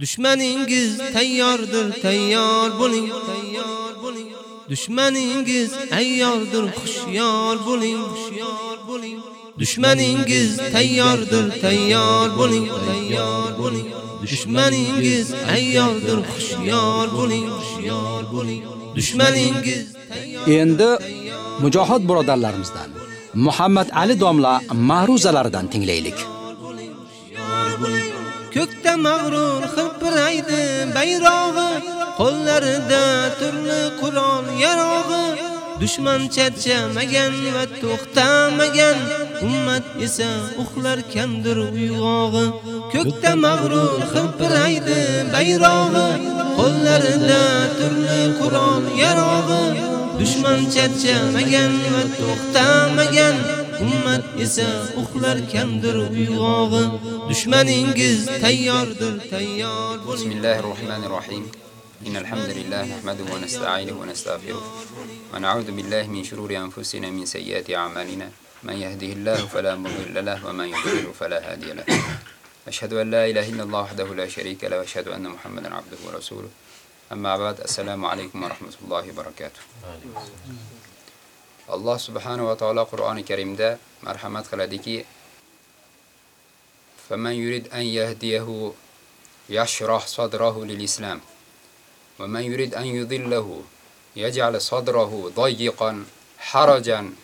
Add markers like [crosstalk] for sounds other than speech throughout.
Düşmaningiz tayyordir, tayyor bo'ling, tayyor bo'ling. Düşmaningiz ayyordir, xushyor bo'ling, xushyor bo'ling. Düşmaningiz tayyordir, tayyor bo'ling, tayyor bo'ling. Düşmaningiz ayyordir, xushyor bo'ling, xushyor bo'ling. Düşmaningiz Endi mujohid birodarlarimizdan Muhammad Ali domla ma'ruzalaridan tinglaylik. Mag'rur xilpiraydi bayrog'i, qo'llarida turli Qur'on yarog'i. Dushman charchamagan va to'xtamagan, ummat esa uxlar kandir uyg'og'i. Ko'kda mag'rur xilpiraydi bayrog'i, qo'llarida turli Qur'on yarog'i. Dushman charchamagan va to'xtamagan, ummat esa uxlar kandir uyg'og'i. Dushmaningiz tayyordir, tayyor بسم bo'ling. الله الرحمن الرحيم إن الحمد لله نحمده ونستعينه ونستغفره ونعوذ بالله من شرور أنفسنا من سيئات أعمالنا من يهده الله فلا مضل له ومن يضلل فلا هادي له أشهد أن لا إله إلا الله وحده لا شريك له وأشهد أن محمدا عبده ورسوله أما بعد السلام عليكم ورحمة الله وبركاته Alloh subhanahu va taolo Qur'oni Karimda marhamat qiladiki: "Faman yurid an yahdiyahu yashrah sadrahu lil-islam, va man yurid an yudillahu yaj'al sadrahu dayyiqan harajan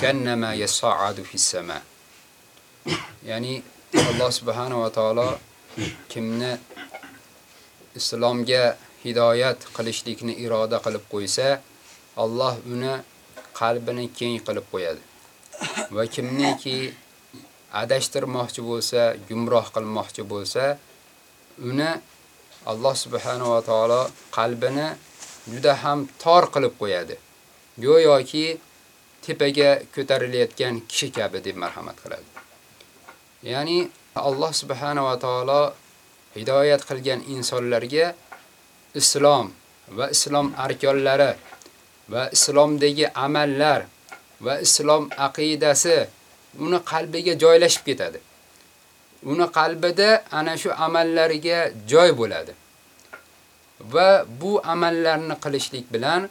kannama yas'adu fis-sama." Ya'ni Alloh subhanahu va taolo kimni islomga hidoyat qilishlikni iroda qilib qo'ysa, Alloh uni qalbini keng qilib qo'yadi. Va kimniki adashtirmoqchi bo'lsa, gumroh qilmoqchi bo'lsa, uni Alloh subhanahu va taolo qalbini juda ham tor qilib qo'yadi. Go'yoki tepaga ko'tarilayotgan kishi kabi deb marhamat qiladi. Ya'ni Alloh subhanahu va taolo hidoyat qilgan insonlarga islom va islom arkonlari va islomdagi amallar va islom aqidasi uni qalbiga joylashib ketadi. Uni qalbida ana shu amallariga joy bo'ladi. Va bu amallarni qilishlik bilan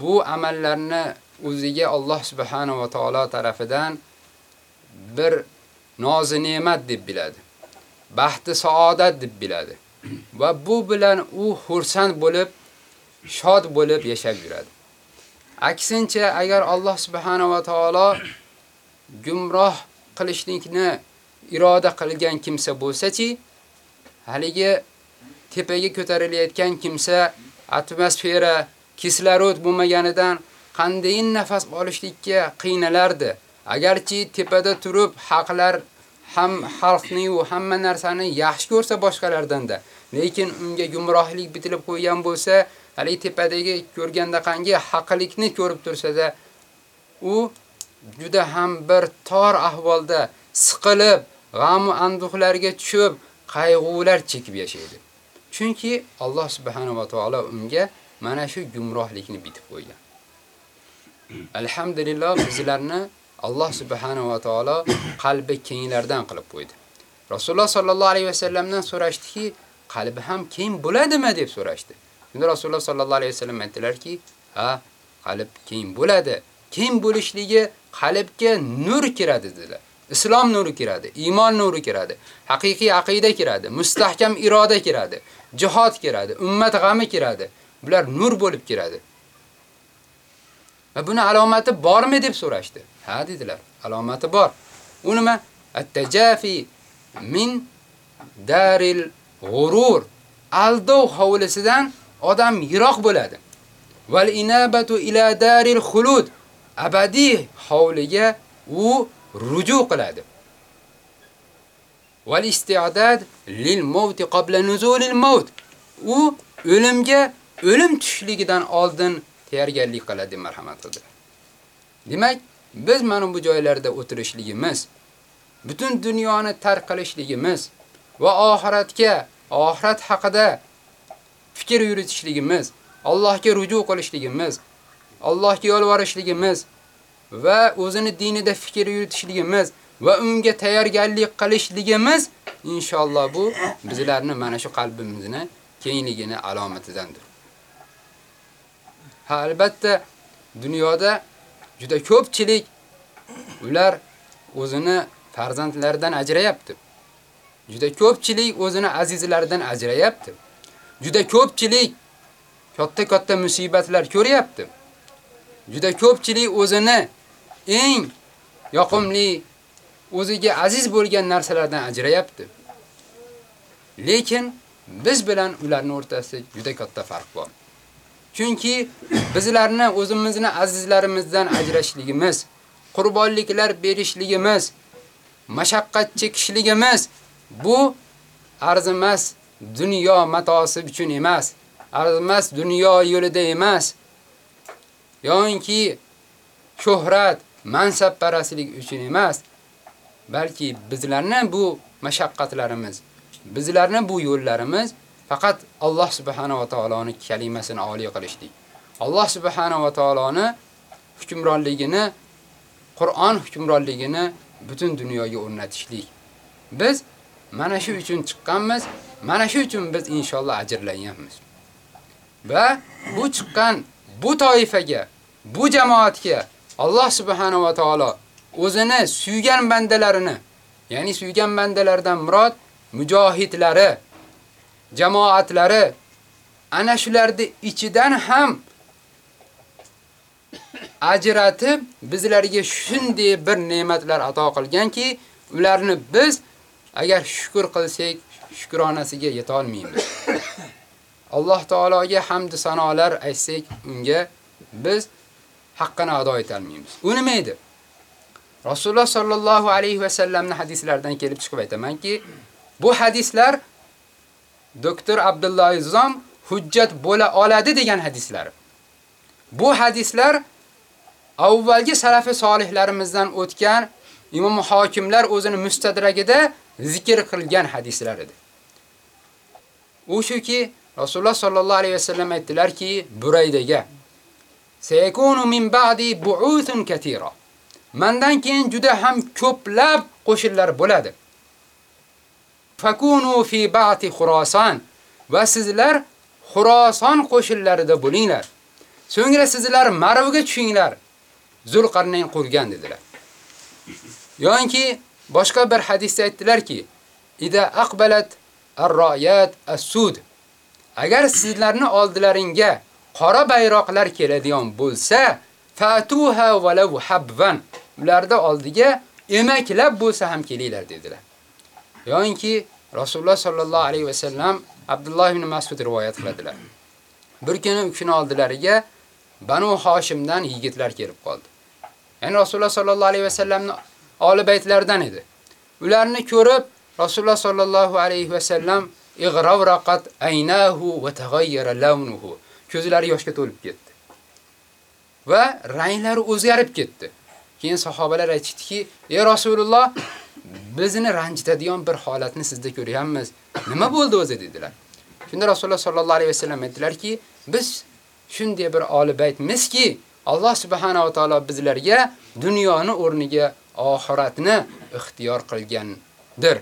bu amallarni o'ziga Alloh subhanahu va taolo tarafidan bir nozi ne'mat deb biladi. Baxti saodat deb biladi. Va bu bilan u xursand bo'lib, shod bo'lib yashab yuradi. Aksincha agar Alloh subhanahu va taolo gumroh qilishlikni iroda qilgan kimsa bo'lsa-chi, haligi tepaga ko'tarilayotgan kimsa atmosfera, kislorod bo'lmaganidan qandayin nafas olishlikka qiynalardi. Agarchi tepada turib haqlar ham xalqni va hamma narsani yaxshi ko'rsa boshqalardan da, lekin unga gumrohlik bitilib qo'ygan bo'lsa, hali tepadagi ko'rganda qangi haqlikni ko'rib tursa-da, u juda ham bir tor ahvolda siqilib, g'am va anduhlarga tushib, qayg'ular chekib yashaydi. Chunki Alloh subhanahu va taolo unga mana shu gumrohlikni bitib qo'ygan. Alhamdulillah bizlarni Alloh subhanahu va taolo qalbi kenglardan qilib qo'ydi. Rasululloh sallallohu alayhi va sallamdan so'rashdiki, qalbi ham keng bo'ladimi deb so'rashdi. Shunda Rasululloh sallallohu alayhi vasallam aytdilarki, ha, qalb keng bo'ladi. Keng bo'lishligi qalbga nur kiradi dedilar. Islom nuri kiradi, iymon nuri kiradi, haqiqiy aqida kiradi, mustahkam iroda kiradi, jihad kiradi, ummat g'ami kiradi. Bular nur bo'lib kiradi. Va buni alomati bormi deb so'rashdi. Ha dedilar, alomati bor. U nima? At-tajafi min daril g'urur. Aldov hovlisidan odam yiroq bo'ladi. Val inabatu ila daril xulud Abadiy hovliga u ruju qiladi. Val isti'dad lil maut qabla nuzulil maut. U o'limga o'lim tushligidan oldin tayyorgarlik qiladi marhamat qildi. Demak, biz mana bu joylarda o'tirishligimiz, butun dunyoni tark qilishligimiz va oxiratga, oxirat haqida fikr yuritishligimiz, Allohga ruju qilishligimiz, Allohga yolvorishligimiz va o'zini dinida fikr yuritishligimiz va unga tayyorgarlik qilishligimiz inshaalloh bu bizlarni mana shu qalbimizni kengligini alomatidandir. Ha albatta dunyoda juda ko'pchilik ular o'zini farzandlaridan ajrayapti. Juda ko'pchilik o'zini azizlaridan ajrayapti. Juda ko'pchilik katta-katta musibatlar ko'ryapti. Juda ko'pchilik o'zini eng yoqimli, o'ziga aziz bo'lgan narsalardan ajrayapti. Lekin biz bilan ularning o'rtasida juda katta farq bor. Chunki bizlarni o'zimizni azizlarimizdan ajrashligimiz, qurbonliklar berishligimiz, mashaqqat chekishligimiz bu arzimas dunyo matosi uchun emas, arzimas dunyo yo'lida emas. Yo'inki shuhrat, mansab parastlik uchun emas, balki bizlarni bu mashaqqatlarimiz, bizlarni bu yo'llarimiz faqat Alloh subhanahu va taoloning kalimasini oliy qilishlik. Alloh subhanahu va taoloni hukmronligini, Qur'on hukmronligini butun dunyoga o'rnatishlik. Biz mana shu uchun chiqqanmiz, mana shu uchun biz inshaalloh ajrlanganmiz. Va bu chiqqan bu toifaga, bu jamoatga Alloh subhanahu va taolo o'zini suygan bandalarini, ya'ni suygan bandalardan murod mujohidlari, jamoatlari ana shularni ichidan ham ajratib bizlarga shunday bir ne'matlar ato qilganki, ularni biz agar shukr qilsak, shukronasiga yeta olmaymiz. Alloh taologa hamd sanolar aytsak, unga biz haqqini ado eta olmaymiz. U nima edi? Rasululloh sallallohu alayhi va sallamning hadislaridan kelib chiqib aytamanki, bu hadislar doktor Abdulloh Izom hujjat bo'la oladi degan hadislar. Bu hadislar avvalgi salafi solihlarimizdan o'tgan imom hokimlar o'zini mustadragida zikr qilgan hadislar edi. U shuki Rasululloh sallallohu alayhi vasallam aytdilarki, Buraydaga Sayakunu min ba'di bu'uthun katira. Mendan keyin juda ham ko'plab qo'shinlar bo'ladi. Fakunu fi ba'ti Khurasan va sizlar Xurason qo'shinlarida bo'linglar. So'ngra sizlar Marvga tushinglar. Zulqarnayn qurgan dedilar. Yo'inki boshqa bir hadisda aytdilarki, ida aqbalat ar-rayat as-sud. Agar sizlarni oldilaringa qora bayroqlar keladigan bo'lsa, fatuha walau habban. Ularda oldiga emaklab bo'lsa ham kelinglar dedilar. Yo'inki Rasululloh sallallohu alayhi va sallam Abdulloh ibn Mas'ud rivoyat qiladilar. Bir kuni u oldilariga Banu Hoshimdan yigitlar kelib qoldi. Ya'ni Rasululloh sallallohu alayhi va sallamni oli baytlaridan edi. Ularni ko'rib Rasululloh sallallohu alayhi va sallam ig'ravraqat aynahu va taghayyara lawnuhu. Ko'zlari yoshga to'lib ketdi. Va ranglari o'zgarib ketdi. Keyin sahobalar aytishdiki: "Ey Rasululloh, bizni ranjitadigan bir holatni sizda ko'ryapmiz. Nima bo'ldi o'zi?" dedilar. Shunda Rasululloh sallallohu alayhi vasallam aytdilarki, "Biz shunday bir oli baytmizki, Alloh subhanahu va taolo bizlarga dunyoni o'rniga oxiratni ixtiyor qilgandir.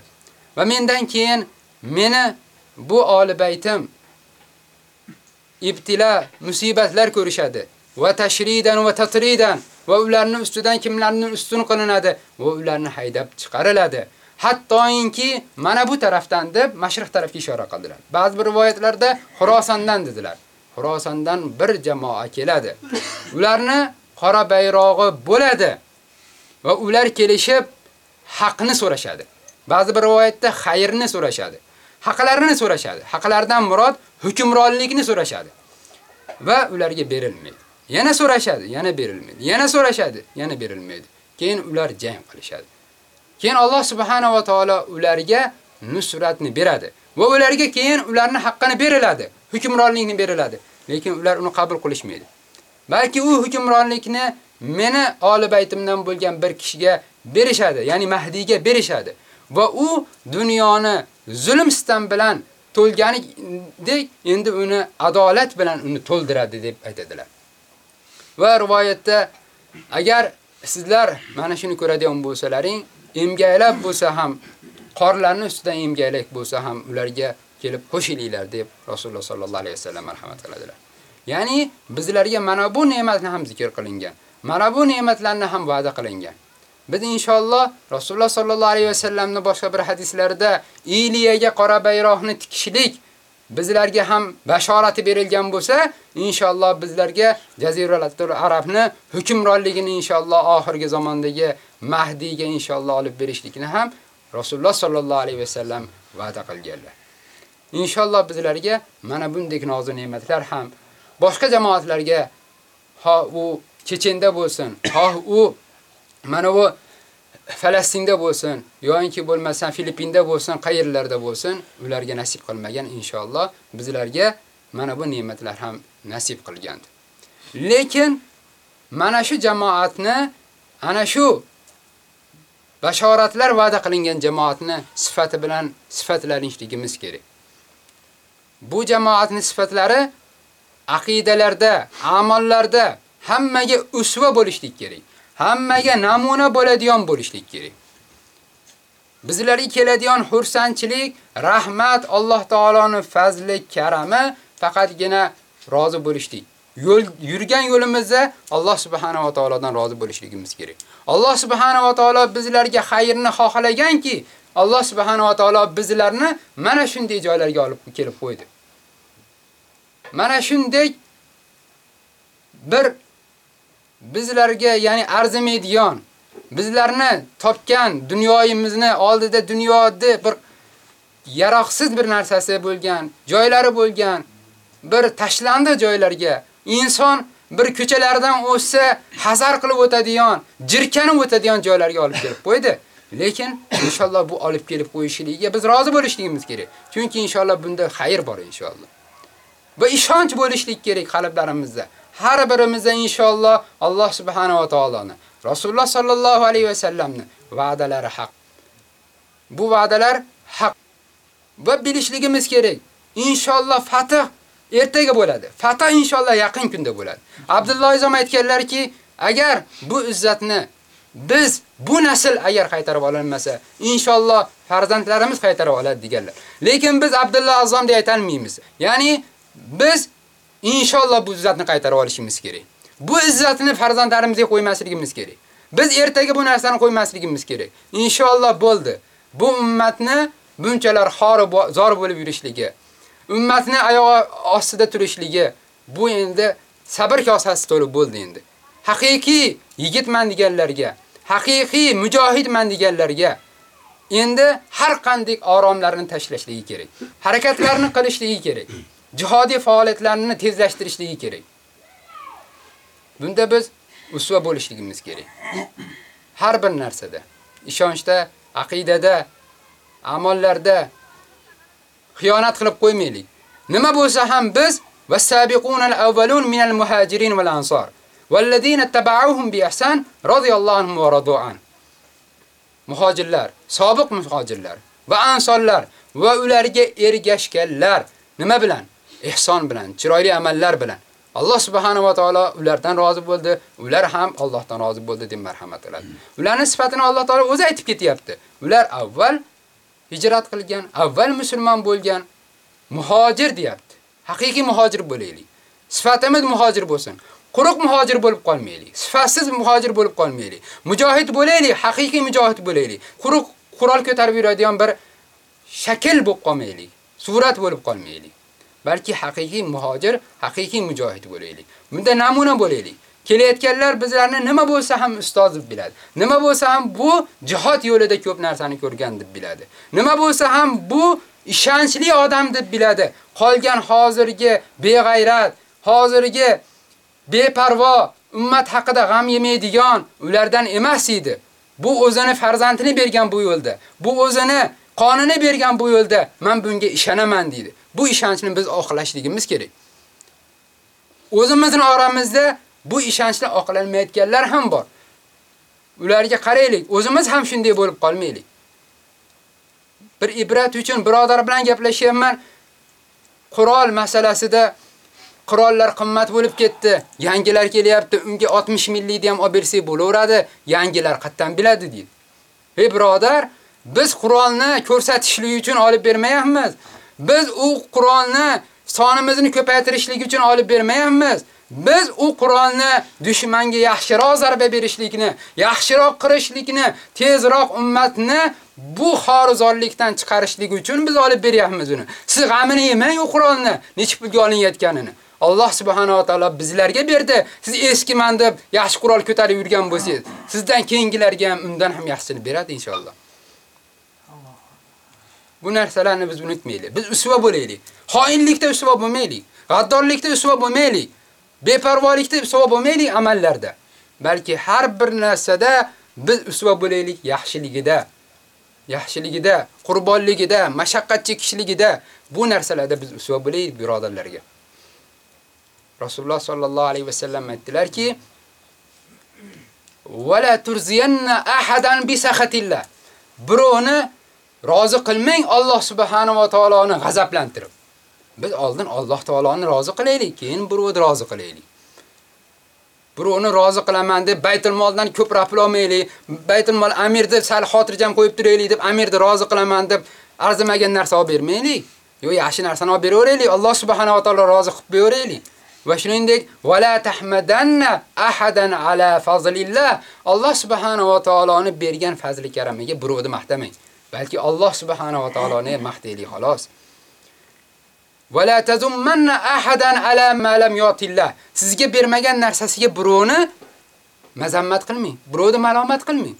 Va mendan keyin meni bu oli baytim ibtila, musibatlar ko'rishadi. Va tashridan va tatridan va ularning ustidan kimlarning ustun qilinadi va ularni haydab chiqariladi. Hattoinki mana bu tarafdan deb mashriq tarafga ishora qildilar. Ba'zi bir rivoyatlarda Xurosondan dedilar. Xurosondan bir jamoa keladi. Ularni qora bayrog'i bo'ladi va ular kelishib haqni so'rashadi. Ba'zi bir rivoyatda xayrni so'rashadi. Haqlarini so'rashadi. Haqlardan murod hukmronlikni so'rashadi. Va ularga berilmaydi. Yana so'rashadi, yana berilmaydi. Yana so'rashadi, yana berilmaydi. Keyin ular jang qilishadi. Keyin Alloh subhanahu va taolo ularga nusratni beradi va ularga keyin ularni haqqini beriladi, hukmronlikni beriladi. Lekin ular uni qabul qilishmaydi. Balki u hukmronlikni meni oli baytimdan bo'lgan bir kishiga berishadi, ya'ni Mahdiyga berishadi va u dunyoni zulm sitam bilan to'lganidek endi uni adolat bilan uni to'ldiradi deb aytadilar. Va rivoyatda agar sizlar mana shuni ko'radigan bo'lsalaring, emgaylab bo'lsa ham qorlarni ustidan emgaylak bo'lsa ham ularga kelib qo'shilinglar deb Rasululloh sollallohu alayhi vasallam marhamat qiladilar. Ya'ni bizlarga mana bu ne'matni ham zikr qilingan. Mana bu ne'matlarni ham va'da qilingan. Biz inshaalloh Rasululloh sollallohu alayhi vasallamning boshqa bir hadislarida Iliyaga qora bayroqni tikishlik bizlarga ham bashorati berilgan bo'lsa, inshaalloh bizlarga Jaziralatul Arabni hukmronligini inshaalloh oxirgi zamondagi Mahdiyga inshaalloh olib berishlikni ham Rasululloh sollallohu alayhi vasallam va'da qilganlar. Inshaalloh bizlarga mana bunday nozik ne'matlar ham boshqa jamoatlarga ha u Chechenda bo'lsin, xoh u mana bu Falastinda bo'lsin, yoki bo'lmasa Filippinda bo'lsin, qayerlarda bo'lsin, ularga nasib qilmagan inshaalloh bizlarga mana bu ne'matlar ham nasib qilgandi. Lekin mana shu jamoatni ana shu bashoratlar va'da qilingan jamoatni sifati bilan sifatlanishligimiz kerak. Bu jamoatning sifatlari aqidalarda, amallarda hammaga usva bo'lishlik kerak. Hammaga namuna bo'ladigan bo'lishlik kerak. Bizlarga keladigan xursandchilik, rahmat, Alloh taoloning fazli, karami faqatgina rozi bo'lishlik. Yo'l yurgan yo'limizda Alloh subhanahu va taolodan rozi bo'lishligimiz kerak. Alloh subhanahu va taolo bizlarga xayrni xohlaganki, Alloh subhanahu va taolo bizlarni mana shunday joylarga olib kelib qo'ydi. Mana shunday bir bizlarga, ya'ni arzimaydigan, bizlarni topgan dunyoyimizni oldida dunyoda bir yaroqsiz bir narsasi bo'lgan, joylari bo'lgan, bir tashlandi joylarga inson bir ko'chalardan o'tsa hazar qilib o'tadigan, jirkanib o'tadigan joylarga olib kelib qo'ydi. Lekin inshaalloh bu olib kelib qo'yishligiga biz rozi bo'lishligimiz kerak. Chunki inshaalloh bunda xayr bor inshaalloh. Va ishonch bo'lishlik kerak qalblarimizda. Har birimizda inshaalloh Alloh subhanahu va taoloni, Rasululloh sallallohu alayhi va sallamni va'dalari haq. Bu va'dalar haq. Va bilishligimiz kerak. Inshaalloh fath ertaga bo'ladi. Fatih inshaalloh yaqin kunda bo'ladi. Abdulloh izom aytganlarki, agar bu izzatni biz bu nasl agar qaytarib olinmasa, inshaalloh farzandlarimiz qaytarib oladi deganlar. Lekin biz Abdulloh azom deb aytalmaymiz. Ya'ni biz inshaalloh bu izzatni qaytarib olishimiz kerak. Bu izzatni farzandlarimizga qo'ymasligimiz kerak. Biz ertaga bu narsani qo'ymasligimiz kerak. Inshaalloh bo'ldi. Bu ummatni bunchalar xor zor bo'lib yurishligi, ummatni oyog'i ostida turishligi bu endi sabr kosasi to'lib bo'ldi endi. Haqiqiy yigitman deganlarga, haqiqiy mujohidman deganlarga endi har qanday oromlarni tashlashligi kerak. Harakatlarni qilishligi kerak. Jihodiy faoliyatlarini tezlashtirishligi kerak. Bunda biz usva bo'lishligimiz kerak. Har bir narsada, ishonchda, aqidada, amallarda xiyonat qilib qo'ymaylik. Nima bo'lsa ham biz was-sabiqunal awwalun minal muhajirin wal ansor wallazina tabauhum bi ihsan radhiyallohu anhum va radu an. Muhojirlar, sobiq muhojirlar va ansorlar va ularga ergashganlar nima bilan? Ihson bilan, chiroyli amallar bilan. Alloh subhanahu va taolo ulardan rozi bo'ldi, ular ham Allohdan rozi bo'ldi deb marhamat qiladi. Ularning sifatini Alloh taolo o'zi aytib ketyapti. Ular avval hijrat qilgan, avval musulmon bo'lgan muhojir deyapti. Haqiqiy muhojir bo'laylik. Sifatimiz muhojir bo'lsin. Quruq muhojir bo'lib qolmaylik. Sifatsiz muhojir bo'lib qolmaylik. Mujohid bo'laylik, haqiqiy mujohid bo'laylik. Quruq qurol ko'tarib yuradigan bir shakl bo'lib qolmaylik. Surat bo'lib qolmaylik. Balki haqiqiy muhojir, haqiqiy mujohid bo'laylik. Bunda namuna bo'laylik. Kelayotganlar bizlarni nima bo'lsa ham ustoz deb biladi. Nima bo'lsa ham bu jihad yo'lida ko'p narsani ko'rgan deb biladi. Nima bo'lsa ham bu ishonchli odam deb biladi. Qolgan hozirgi beg'ayrat, hozirgi beparvo, ummat haqida g'am yemaydigan ulardan emas edi. Bu o'zini farzandini bergan bu yo'lda. Bu o'zini qonini bergan bu yo'lda men bunga ishonaman dedi. Bu ishonchni biz oqlashligimiz kerak. O'zimizning oramizda bu ishonchni oqlanmayotganlar ham bor. Ularga qaraylik, o'zimiz ham shunday bo'lib qolmaylik. Bir ibrat uchun birodar bilan gaplashyapman. Qurol masalasida qurollar qimmat bo'lib ketdi. Yangilar kelyapti, unga 60 millikni ham olib bersak bo'laveradi. Yangilar qattan biladi deydi. Ey birodar, Biz Qur'onni ko'rsatishlik uchun olib bermayapmiz. Biz u Qur'onni sonimizni ko'paytirishlik uchun olib bermayapmiz. Biz u Qur'onni dushmanga yaxshiroq zarba berishlikni, yaxshiroq qirishlikni, tezroq ummatni bu xorizonlikdan chiqarishlik uchun biz olib beryapmiz uni. Siz g'amini yemang u Qur'onni necha pulga olinayotganini. Alloh subhanahu va taolo bizlarga berdi. Siz eskiman deb yaxshi qurol ko'tarib yurgan bo'lsangiz, sizdan keyingilarga ham undan ham yaxshisini beradi inshaalloh. Bu narsalarni biz unutmaylik. Biz usva bo'laylik. Xoinlikda usva bo'lmaylik. G'addorlikda usva bo'lmaylik. Beparvolikda usva bo'lmaylik amallarda. Balki har bir narsada biz usva bo'laylik yaxshiligida. Yaxshiligida, qurbonligida, mashaqqat chekishligida bu narsalarda biz usva bo'laylik birodarlarga. Rasululloh sallallohu alayhi va sallam aytdilarki: "Va la turziyanna ahadan bi sakhatillah." Birovni rozi qilmang Alloh subhanahu va taoloni g'azablantirib. Biz oldin Alloh taoloni rozi qilaylik, keyin birovni rozi qilaylik. Birovni rozi qilaman deb Baytul moldan ko'proq pul olmaylik. Baytul mol amirni sal xotirjam qo'yib turaylik deb amirni rozi qilaman deb arzimagan narsa olib bermaylik. Yo yaxshi narsani olib beraveraylik. Alloh subhanahu va taolo rozi qilib beraveraylik. Va shuningdek, va la tahmadanna ahadan ala fazlillah. Alloh subhanahu va taoloni bergan fazli karamiga birovni maqtamang. Balki Alloh subhanahu va taoloni maqtaylik xolos. Va la tazummanna ahadan ala ma lam yutillah. Sizga bermagan narsasiga birovni mazammat qilmang, birovni malomat qilmang.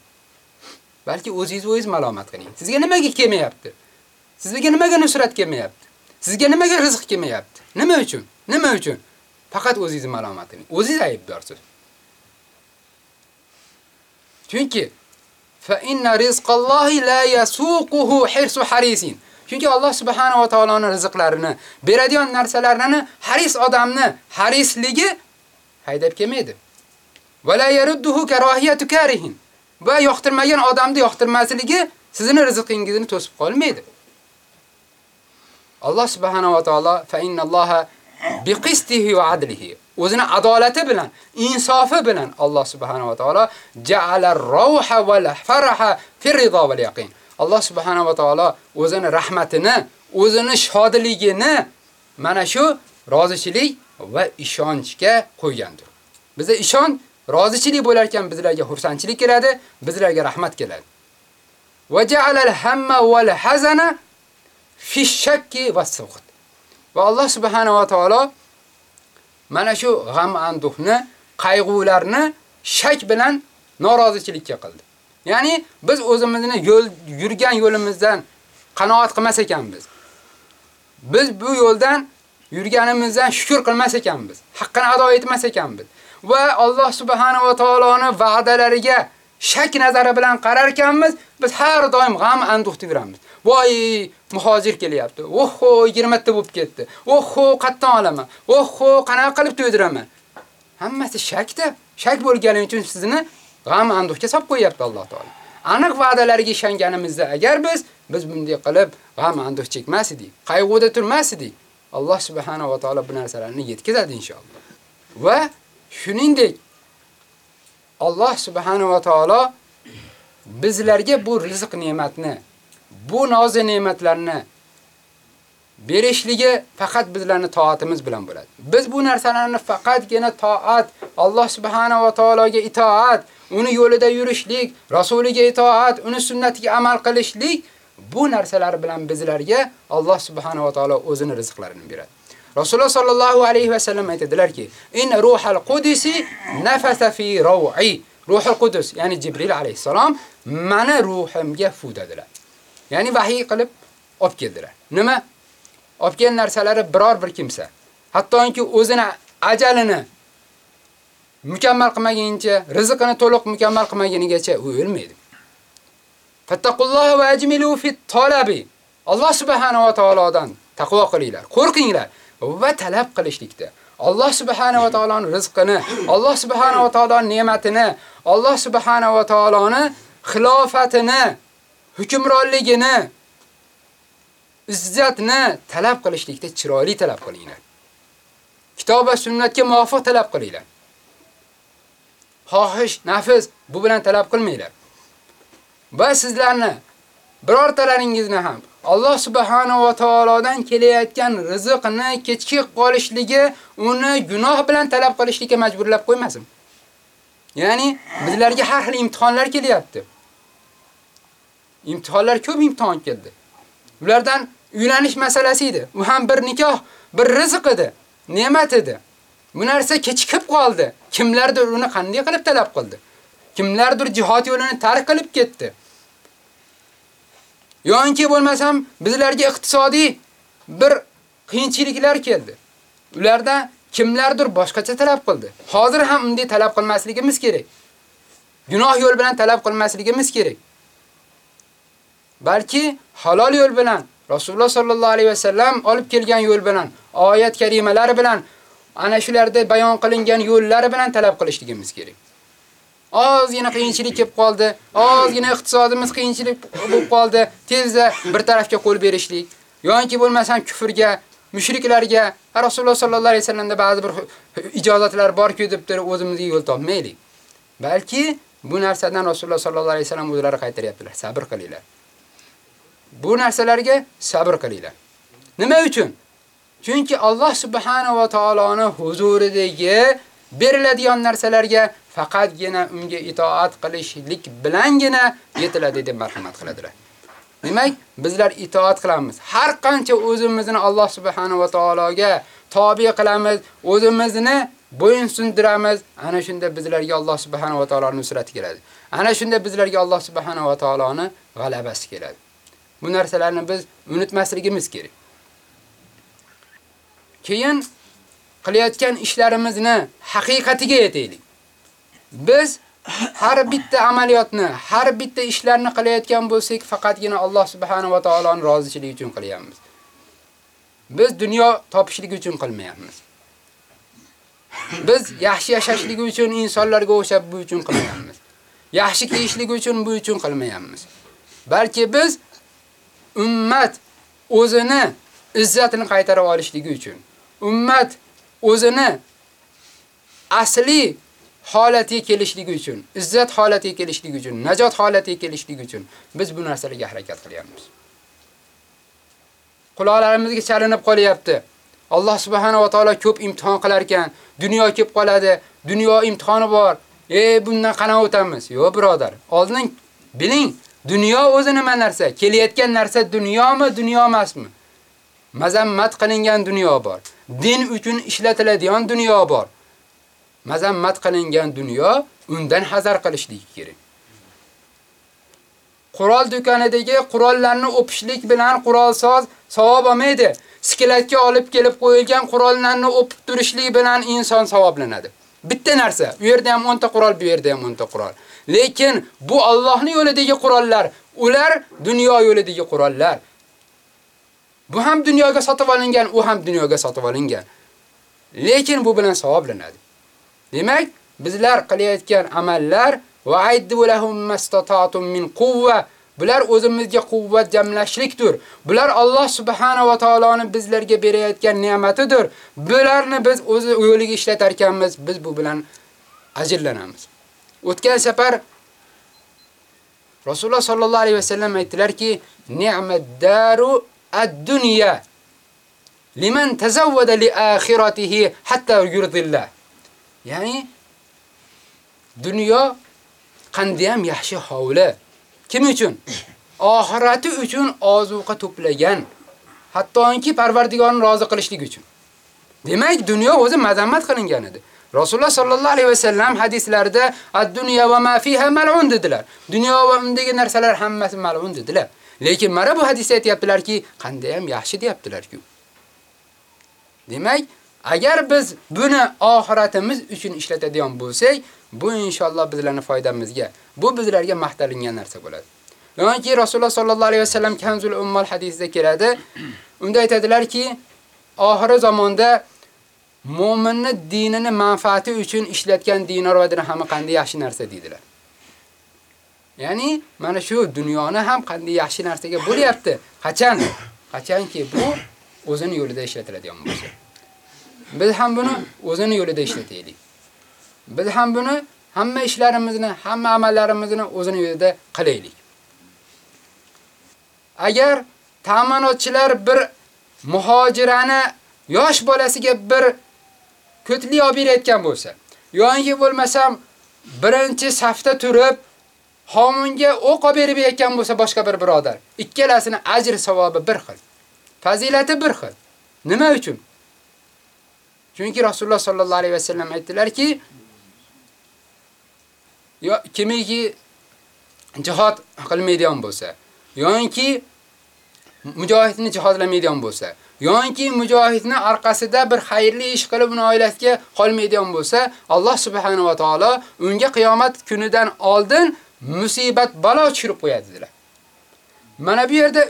Balki o'zingiz o'zingiz malomat qiling. Sizga nimaga kelmayapti? Sizga nimaga nusrat kelmayapti? Sizga nimaga rizq kelmayapti? Nima uchun? Nima uchun? Faqat o'zingizni malomat qiling. O'zingiz aybdorsiz. Chunki fa inna rizqallohi la yasuquhu hirsu harisin. Chunki Alloh subhanahu va taoloning rizqlarini, beradigan narsalarini haris odamni harisligi haydab kelmaydi. Va la yarudduhu karohiyatu karihin. Va yoqtirmagan odamni yoqtirmasligi sizning rizqingizni to'sib qolmaydi. Alloh subhanahu va taolo fa innalloha biqistihi va adlihi o'zini adolati bilan, insofi bilan Alloh subhanahu va taolo ja'ala rawha wal faraha fi ridha wal yaqin. Alloh subhanahu va taolo o'zini rahmatini, o'zini shodligini mana shu rozichilik va ishonchga qo'ygandir. Bizda ishon rozichilik bo'lar ekan bizlarga xursandchilik keladi, bizlarga rahmat keladi. Va ja'ala al-hamma wal hazana fi shakki va suqut. Va Alloh subhanahu va taolo mana shu g'am anduhni, qayg'ularni shak bilan norozichilikka qildi. Ya'ni biz o'zimizni yo'l yurgan yo'limizdan qanoat qilmas ekanmiz. Biz bu yo'ldan yurganimizdan shukr qilmas ekanmiz. Haqqini ado etmas ekanmiz. Va Alloh subhanahu va taoloning va'dalariga shak nazari bilan qarar ekanmiz, biz har doim g'am anduhda yuramiz. Voy, muhojir kelyapti. Oho, 20 ta bo'lib ketdi. Oho, qattan olaman. Oho, qanaqa qilib to'ydiraman. Hammasi shakda. Shak bo'lgani uchun sizni g'am anduhga solib qo'yapti Alloh taolo. Aniq va'dalarga ishonganimizda agar biz biz bunday qilib g'am anduh chekmas edik, qayg'uda turmas edik, Alloh subhanahu va taolo bu narsalarni yetkazadi inshaalloh. Va shuningdek Alloh subhanahu va taolo bizlarga bu rizq ne'matni bu nozi ne'matlarni berishligi faqat bizlarning toatimiz bilan bo'ladi. Biz bu narsalarni faqatgina toat, Alloh subhanahu va taologa itoat, uni yo'lida yurishlik, rasuliga itoat, uni sunnatiga amal qilishlik bu narsalar bilan bizlarga Alloh subhanahu va taolo o'zini rizqlarini beradi. Rasululloh sallallohu alayhi va sallam aytadilarki: "In ruhal qudusi nafasa fi raw'i." Ruhul Qudus, ya'ni Jibril alayhisalom meni ruhimga fudadilar. Ya'ni vahiy qilib olib keldilar. Nima? Olib kelgan narsalari biror bir kimsa, hattoki o'zini ajalini mukammal qilmaguncha, rizqini to'liq mukammal qilmagunigacha u o'lmaydi. Fattaqulloha va ajmilu fit talabi. Alloh subhanahu va taolodan taqvo qilinglar, qo'rqinglar va talab qilishlikda. Alloh subhanahu va taoloning rizqini, Alloh subhanahu va taoloning ne'matini, Alloh subhanahu va taoloning xilofatini hukmronligini, izzatni talab qilishlikda chiroyli talab qilinglar. Kitob va sunnatga muvofiq talab qilinglar. Xohish, nafs bu bilan talab qilmanglar. Va sizlarni birortalaringizni ham Alloh subhanahu va taolodan kelayotgan rizqni kechki qolishligi uni gunoh bilan talab qilishlikka majburlab qo'ymasin. Ya'ni bizlarga har xil imtihonlar kelyapti. Imtihonlar ko'p imtihon keldi. Ulardan uylanish masalasi edi. U ham bir nikoh, bir rizq edi, ne'mat edi. Bu narsa kechikib qoldi. Kimlardir uni qanday qilib talab qildi? Kimlardir jihat yo'lini tark qilib ketdi. Yo'inki bo'lmasam bizlarga iqtisodiy bir qiyinchiliklar keldi. Ularda kimlardir boshqacha talab qildi. Hozir ham unday talab qilmasligimiz kerak. Gunoh yo'l bilan talab qilmasligimiz kerak. Balki halol yo'l bilan Rasululloh sallallohu alayhi vasallam olib kelgan yo'l bilan, oyat karimalari bilan ana shularda bayon qilingan yo'llari bilan talab qilishligimiz kerak. Ozgina qiyinchilik kelib qoldi, ozgina iqtisodimiz qiyinchilik bo'lib qoldi, tezda bir tarafga qo'l berishlik yoki bo'lmasam kufrga, mushriklarga Rasululloh sallallohu alayhi vasallamda ba'zi bir ijozatlar bor-ku deb turib o'zimizga yo'l topmaylik. Balki bu narsadan Rasululloh sallallohu alayhi vasallam o'zlari qaytaryaptilar. Sabr qilinglar. Bu narsalarga sabr qilinglar. Nima uchun? Chunki Alloh subhanahu va taoloning huzuridagi beriladigan narsalarga faqatgina unga itoat qilishlik bilangina yetiladi deb marhamat qiladilar. Demak, bizlar itoat qilamiz. Har qancha o'zimizni Alloh subhanahu va taologa tobi qilamiz, o'zimizni bo'yin sundiramiz, ana shunda bizlarga Alloh subhanahu va taoloning nusrati keladi. Ana shunda bizlarga Alloh subhanahu va taoloning g'alabasi keladi. Bu narsalarni biz unutmasligimiz kerak. Keyin qilayotgan ishlarimizni haqiqatiga yetaylik. Biz har bitta amaliyotni, har bitta ishlarni qilayotgan bo'lsak, faqatgina Alloh subhanahu va taoloning roziligi uchun qilyapmiz. Biz dunyo topishlik uchun qilmayapmiz. Biz yaxshi yashashligi uchun insonlarga o'xshab bu uchun qilmayapmiz. Yaxshi kiyishligi uchun bu uchun qilmayapmiz. Balki biz ummat o'zini izzatini qaytarib olishligi uchun, ummat o'zini asli holatiga kelishligi uchun, izzat holatiga kelishligi uchun, najot holatiga kelishligi uchun biz bu narsalarga harakat qilyapmiz. Quloqlarimizga chalinib qolyapti. Alloh subhanahu va taolo ko'p imtihon qilar ekan, dunyo kelib qoladi, dunyo imtihoni bor. Ey, bundan qana o'tamiz? Yo'q, birodar. Oldin biling, dunyo o'zi nima narsa? Kelayotgan narsa dunyomi, dunyo emasmi? Mazammat qilingan dunyo bor. Din uchun ishlatiladigan dunyo bor. mazammat qilingan dunyo undan hazar qilishlik kerak. Qurol do'konidagi qurollarni o'pishlik bilan qurolsoz savob olmaydi. Skeletga olib kelib qo'yilgan qurollarni o'pib turishlik bilan inson savoblanadi. Bitta narsa, u yerda ham 10 ta qurol, bu yerda ham 10 ta qurol. Lekin bu Allohning yo'lidagi qurollar, ular dunyo yo'lidagi qurollar. Bu ham dunyoga sotib olingan, u ham dunyoga sotib olingan. Lekin bu bilan savoblanadi. Demak, bizlar qilayotgan amallar va ayddu lahum mastata'tum min quvva Bular o'zimizga quvvat jamlashlikdir. Bular Alloh subhanahu va taoloning bizlarga berayotgan ne'matidir. Bularni biz o'zi yo'liga ishlatar ekanmiz, biz bu bilan ajrlanamiz. O'tgan safar Rasululloh sallallohu alayhi vasallam aytdilarki, "Ni'mat daru ad-dunya liman tazawwada li akhiratihi hatta yurdillah." Ya'ni dunyo qanday ham yaxshi hovli. Kim uchun? Oxirati uchun ozuqa to'plagan, hattoki Parvardigorni rozi qilishlik uchun. Demak, dunyo o'zi mazammat qilingan edi. Rasululloh sallallohu alayhi vasallam hadislarida ad-dunya va ma fiha mal'un dedilar. Dunyo va undagi narsalar hammasi mal'un dedilar. Lekin mana bu hadisda aytayaptilarki, qanday ham yaxshi deyaptilar-ku. Demak, Agar biz buni oxiratimiz uchun ishlatadigan bo'lsak, bu inshaalloh bizlarning foydamizga, bu bizlarga maqtalingan narsa bo'ladi. Yoki Rasululloh sallallohu alayhi vasallam Kanzul Ummal hadisida keladi. Unda aytadilarki, oxir zamonda mu'minni dinini manfaati uchun ishlatgan dinar va dirhami qanday yaxshi narsa deydilar. Ya'ni mana shu dunyoni ham qanday yaxshi narsaga bo'lyapti. Qachon? Qachonki bu o'zini yo'lida ishlatiladigan bo'lsa. Biz ham buni o'zini yo'lida ishlataylik. Biz ham buni hamma ishlarimizni, hamma amallarimizni o'zini yo'lida qilaylik. agar ta'minotchilar bir muhojirani yosh bolasiga bir ko'tli olib berayotgan bo'lsa, yo'ngi bo'lmasam birinchi safda turib xomunga o'q olib berib berayotgan bo'lsa boshqa bir birodar, ikkalasini ajr savobi bir xil. Fazilati bir xil. Nima uchun? Chunki Rasululloh sallallohu alayhi vasallam aytdilarki, yo kimiki jihad qilmaydigan bo'lsa, yoki mujohidni jihodlamaydigan bo'lsa, Yonki mujohidni orqasida bir xayrli ish qilib uni oilasiga qolmaydigan bo'lsa, Alloh subhanahu va taolo unga qiyomat kunidan oldin musibat balo tushirib qo'yadi dedilar. Mana bu yerda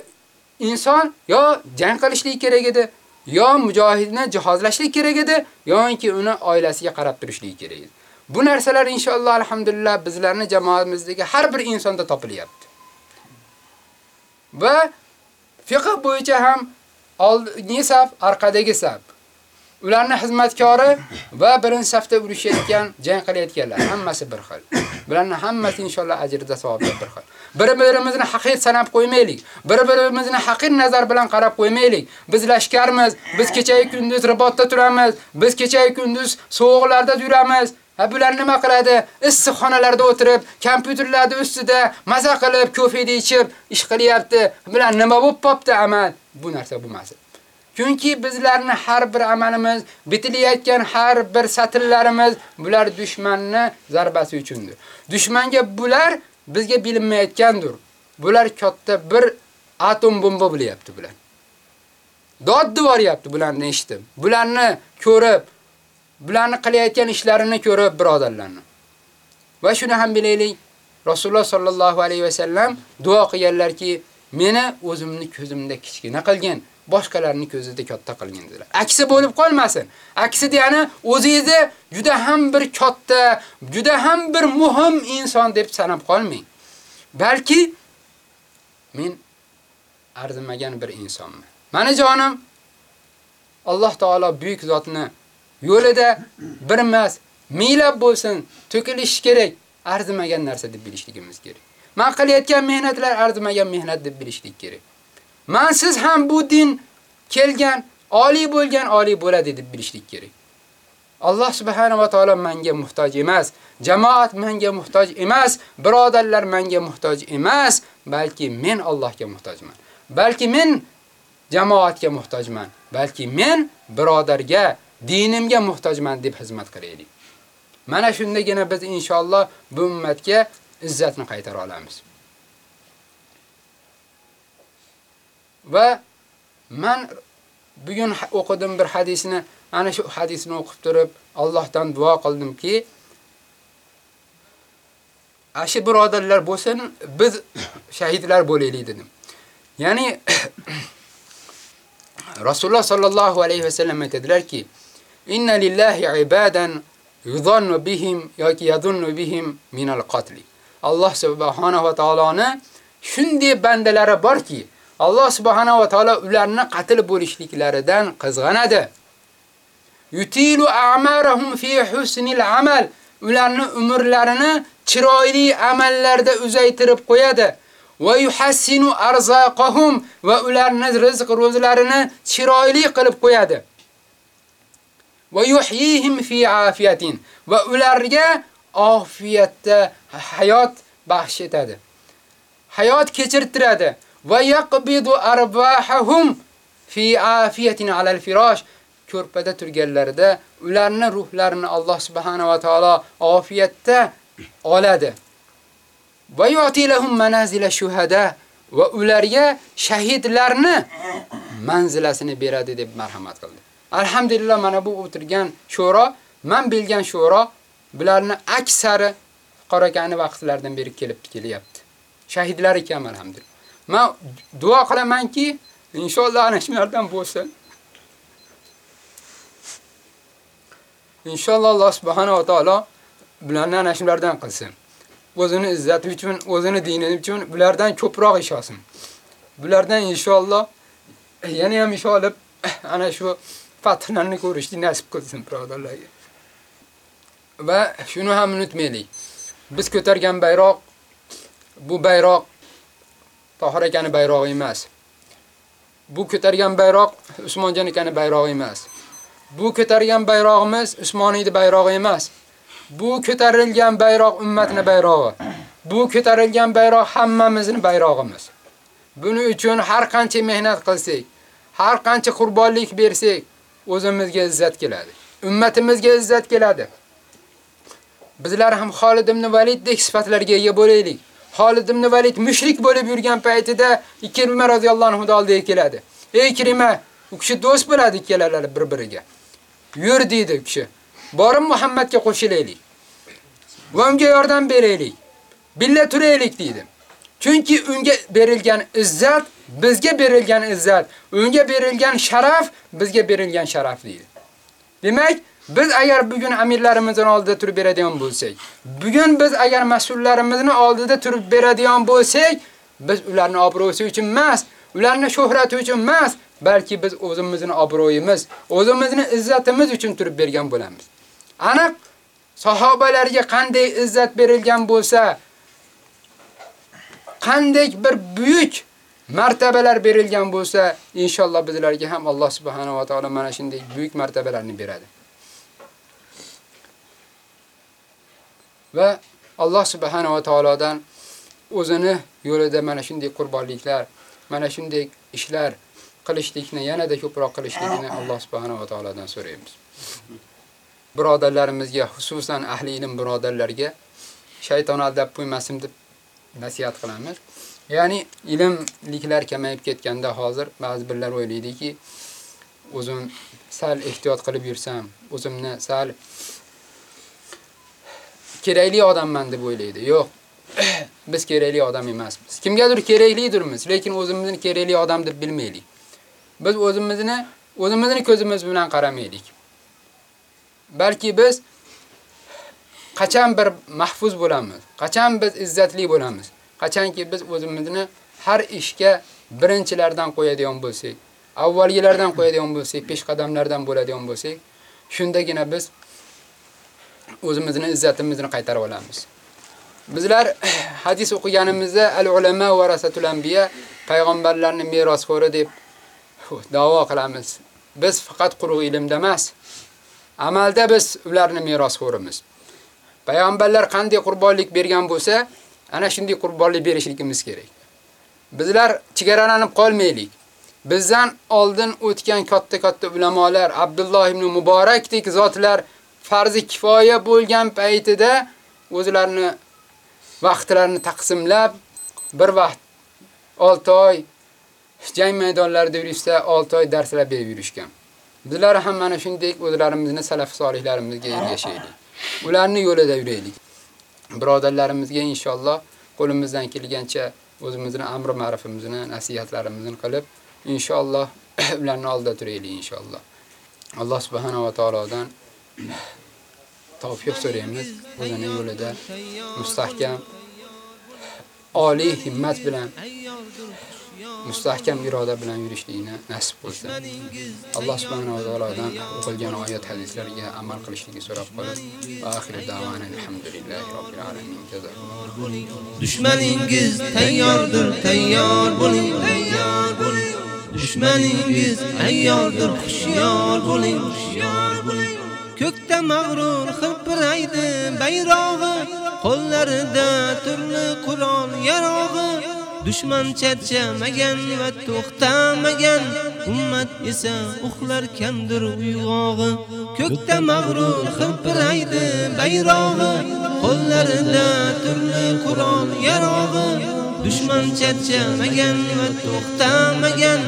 inson yo jang qilishlik kerak edi, yo mujohidni jihozlashlik kerak edi, yoki uni oilasiga qarab turishlik kerak edi. Bu narsalar inshaalloh alhamdulillah bizlarni jamoamizdagi har bir insonda topilyapti. Va fiqh bo'yicha ham oldingi saf, orqadagi saf. Ularni xizmatkori va birinchi safda urushayotgan, jang qilayotganlar hammasi bir xil. Bularni hammasi inshaalloh ajrida savobda bir xil. Bir-birimizni haqir sanab qo'ymaylik. Bir-birimizni haqir nazar bilan qarab qo'ymaylik. Biz lashkarmiz, biz kecha kunduz ribotda turamiz, biz kecha kunduz sovuqlarda yuramiz. Ha bular nima qiladi? Issiq xonalarda o'tirib, kompyuterlarda ustida maza qilib, ko'feda ichib ish qilyapti. Bular nima bo'lib qopti amal? Bu narsa bo'lmas. Chunki bizlarni har bir amalimiz, bitilayotgan har bir satrlarimiz bular dushmanni zarbasi uchundir. Dushmanga bular bizga bilinmayotgandir. Bular katta bir atom bomba bo'lyapti bular. Dod devoryapti bularni eshitib. Bularni ko'rib, bularni qilayotgan ishlarini ko'rib birodarlarni. Va shuni ham bilaylik, Rasululloh sallallohu alayhi va sallam duo qilganlarki, meni o'zimni ko'zimda kichkina qilgin, boshqalarni ko'zida katta qilgin dedilar. Aksi bo'lib qolmasin. Aksi degani o'zingizni juda ham bir katta, juda ham bir muhim inson deb sanab qolmang. Balki men arzimagan bir insonman. Mani jonim Alloh taolo buyuk zotni yo'lida bir emas, minglab bo'lsin, to'kilishi kerak, arzimagan narsa deb bilishligimiz kerak. Men qilayotgan mehnatlar arzimagan mehnat deb bilishlik kerak. Men siz ham bu din kelgan, oliy bo'lgan oliy bo'ladi deb bilishlik kerak. Alloh subhanahu va taolo menga muhtoj emas, jamoat menga muhtoj emas, birodarlar menga muhtoj emas, balki men Allohga muhtojman. Balki men jamoatga muhtojman, balki men birodarga, dinimga muhtojman deb xizmat qilaylik. Mana shundagina biz inshaalloh bu ummatga izzatni qaytara olamiz. Va men bugun o'qidim bir hadisni, ana shu hadisni o'qib turib Allohdan duo qildimki, ashi birodarlar bo'lsin, biz [coughs] shahidlar bo'laylik dedim. Ya'ni [coughs] Rasululloh sallallohu alayhi va sallam aytadilarki, inna lillahi ibadan yuzannu bihim yoki yadunnu bihim min al-qatl. Alloh subhanahu va taoloni shunday bandalari borki, Alloh subhanahu va taolo ularni qatl bo'lishliklaridan qizg'anadi. Yutilu a'marahum fi husnil amal. Ularni umrlarini chiroyli amallarda uzaytirib qo'yadi. Va yuhassinu arzaqahum va ularni rizq ro'zlarini chiroyli qilib qo'yadi. Va yuhyihim fi afiyatin va ularga afiyatda hayot baxsh etadi. Hayot kechirtiradi. va yaqbidu arbahahum fi afiyatin alal firosh ko'rpada turganlarida ularni ruhlarini Alloh subhanahu va taolo afiyatda oladi. Va yu'ti lahum manazila shuhada va ularga shahidlarni manzilasini beradi deb marhamat qildi. Alhamdulillah mana bu o'tirgan shura, men bilgan shura bularni aksari qorakani vaqtlardan beri kelib kelyapti. Shahidlar ekan alhamdulillah. Men duo qilamanki, inshaalloh ana shulardan bo'lsin. Inshaalloh Alloh subhanahu va taolo bularni ana shulardan qilsin. O'zini izzati uchun, o'zini dini uchun bulardan ko'proq ish olsin. Bulardan inshaalloh yana ham ish olib ana shu fathlarni ko'rishni nasib qilsin birodarlarga. Va shuni ham unutmaylik. Biz ko'targan bayroq bu bayroq Tohir akani bayrog'i emas. Bu ko'targan bayroq Usmonjon akani bayrog'i emas. Bu ko'targan bayrog'imiz Usmoniyning bayrog'i emas. Bu ko'tarilgan bayroq ummatning bayrog'i. Bu ko'tarilgan bayroq hammamizning bayrog'imiz. Buni uchun har qancha mehnat qilsak, har qancha qurbonlik bersak, o'zimizga izzat keladi. Ummatimizga izzat keladi. Bizlar ham Xolid ibn Validdek sifatlarga ega bo'laylik. Xolid ibn Valid mushrik bo'lib yurgan paytida Ikrima roziyallohu anhu oldiga keladi. "Ey Ikrima, u kishi do'st bo'ladi kelarlar bir-biriga. Yur" dedi u kishi. "Borim Muhammadga qo'shilaylik. Va unga yordam beraylik. Billa turaylik" dedi. Chunki unga berilgan izzat bizga berilgan izzat, unga berilgan sharaf bizga berilgan sharaf deydi. Demak, Biz agar bugun amirlarimizning oldida turib beradigan bo'lsak, bugun biz agar mas'ullarimizning oldida turib beradigan bo'lsak, biz ularni obro'si uchun emas, ularni shuhrati uchun emas, balki biz o'zimizning obro'yimiz, o'zimizning izzatimiz uchun turib bergan bo'lamiz. Aniq sahobalarga qanday izzat berilgan bo'lsa, qanday bir buyuk martabalar berilgan bo'lsa, inshaalloh bizlarga ham Alloh subhanahu va taolo mana shunday buyuk martabalarni beradi. va Alloh subhanahu va taolodan o'zini yo'lida mana shunday qurbonliklar, mana shunday ishlar qilishlikni, yanada ko'proq qilishlikni Alloh subhanahu va taolodan so'raymiz. Birodarlarimizga, xususan ahli ilm birodarlarga shayton aldab qo'ymasin deb nasihat qilamiz. Ya'ni ilmliklar kamayib ketganda hozir ba'zi birlar o'ylaydiki, o'zim sal ehtiyot qilib yursam, o'zimni sal kerakli odamman deb o'ylaydi. Yo'q. [clears throat] Biz kerakli odam emasmiz. Kimgadir keraklidirmiz, lekin o'zimizni kerakli odam deb bilmaylik. Biz o'zimizni o'zimizni ko'zimiz bilan qaramaylik. Balki biz qachon bir mahfuz bo'lamiz, qachon biz izzatli bo'lamiz, qachonki biz o'zimizni har ishga birinchilardan qo'yadigan bo'lsak, avvalgilardan qo'yadigan bo'lsak, peshqadamlardan bo'ladigan bo'lsak, shundagina biz o'zimizni izzatimizni qaytarib olamiz. Bizlar [clears throat] hadis o'qiganimizda al-ulama varasatul anbiya payg'ambarlarning merosxo'ri deb da'vo qilamiz. Biz faqat quruq ilmda emas, amalda biz ularning merosxo'rimiz. Payg'ambarlar qanday qurbonlik bergan bo'lsa, ana shunday qurbonlik berishligimiz kerak. Bizlar chegaralanib qolmaylik. Bizdan oldin o'tgan katta-katta ulamolar, Abdulloh ibn Muborakdek zotlar farzi kifoya bo'lgan paytida o'zlarini vaqtlarini taqsimlab bir vaqt 6 oy jang maydonlarida yurishsa 6 oy darslar berib yurishgan. Bizlar ham mana shunday o'zlarimizni salaf solihlarimizga ergashaylik. Ularning yo'lida yuraylik. Birodarlarimizga inshaalloh qo'limizdan kelgancha o'zimizni amr ma'rifimizni, nasihatlarimizni qilib, inshaalloh [clears throat] ularni oldida turaylik inshaalloh. Alloh subhanahu va taolodan [clears throat] tavfiq so'raymiz o'zini yo'lida mustahkam oliy himmat bilan mustahkam iroda bilan yurishlikni nasib qilsin. Alloh subhanahu va taolodan o'qilgan oyat hadislarga amal qilishlikni so'rab qolib, va oxiri davona alhamdulillahi robbil alamin. Dushmaningiz tayyordir, tayyor bo'ling, tayyor bo'ling. Dushmaningiz tayyordir, xushyor bo'ling, xushyor bo'ling. Ko'kda mag'rur xilpiraydi bayrog'i, qo'llarida turli Qur'on yarog'i. Dushman charchamagan va to'xtamagan, ummat esa uxlar kamdir uyg'og'i. Ko'kda mag'rur xirpiraydi bayrog'i, qo'llarida turli Qur'on yarog'i. Dushman charchamagan va to'xtamagan,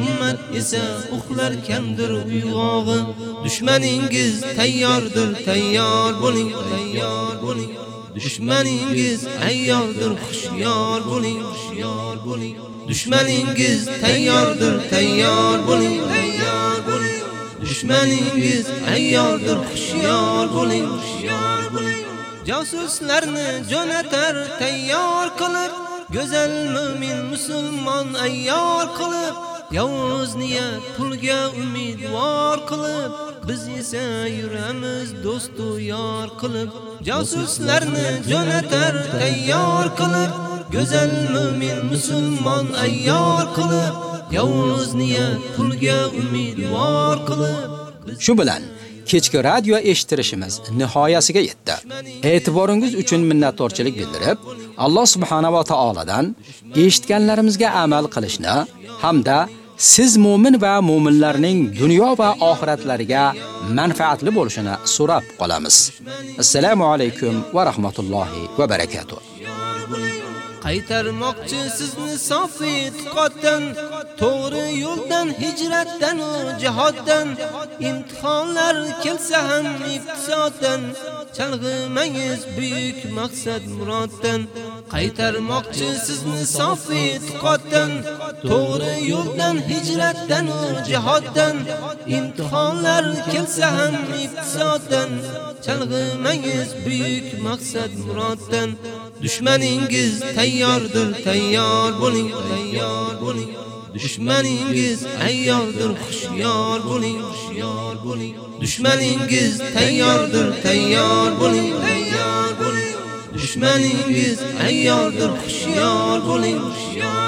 ummat esa uxlar kamdir uyg'og'i. Dushmaningiz tayyordir, tayyor bo'ling, tayyor bo'ling. Dushmaningiz ayyordir, xushyor bo'ling, xushyor bo'ling. Dushmaningiz tayyordir, tayyor bo'ling, tayyor bo'ling. Dushmaningiz ayyordir, xushyor bo'ling, xushyor bo'ling. Josuslarni jo'natar tayyor qilib, go'zal mu'min musulmon ayyor qilib, yovuz niyat pulga umidvor qilib, biz esa yuramiz do'stu yor qilib, josuslarni jo'natar tayyor qilib, go'zal mu'min musulmon ayyor qilib. Yovuz niyat pulga umidvor qilib. Shu bilan kechki radio eshittirishimiz nihoyasiga yetdi. E'tiboringiz uchun minnatdorchilik bildirib, Alloh subhanahu va taoladan eshitganlarimizga amal qilishni hamda siz mu'min va mu'minlarning dunyo va oxiratlariga manfaatli bo'lishini so'rab qolamiz. Assalomu alaykum va rahmatullohi va barakatuh. qaytarmoqchi sizni sofi tuqotdan, to'g'ri yo'ldan hijratdan jihoddan imtihonlar kelsa ham iqtisoddan chalg'imangiz buyuk maqsad muroddan qaytarmoqchi sizni sofi tuqotdan, to'g'ri yo'ldan hijratdan jihoddan imtihonlar kelsa ham iqtisoddan chalg'imangiz buyuk maqsad muroddan Dushmaningiz tayyordir, tayyor bo'ling, tayyor bo'ling. Dushmaningiz ayyordir, xushyor bo'ling, xushyor bo'ling. Dushmaningiz tayyordir, tayyor bo'ling, tayyor bo'ling. Dushmaningiz ayyordir, xushyor bo'ling, xushyor.